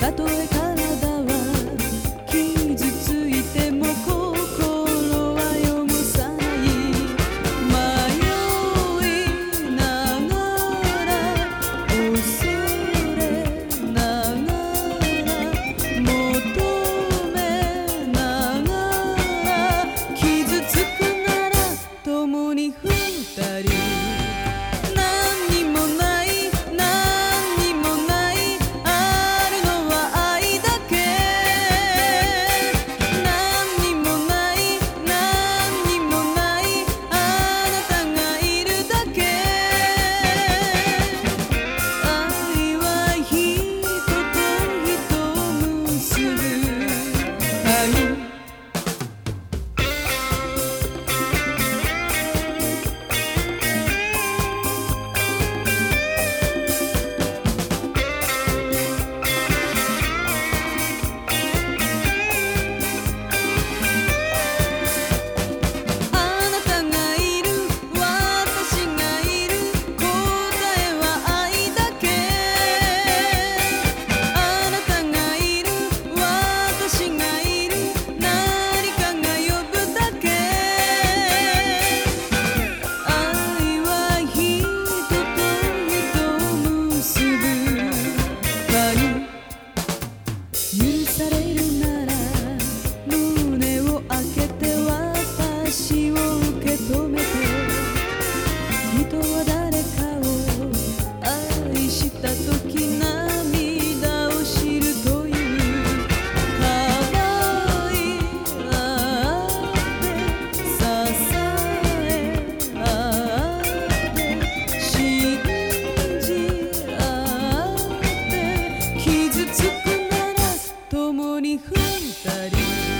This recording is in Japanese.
và tôi 共に二人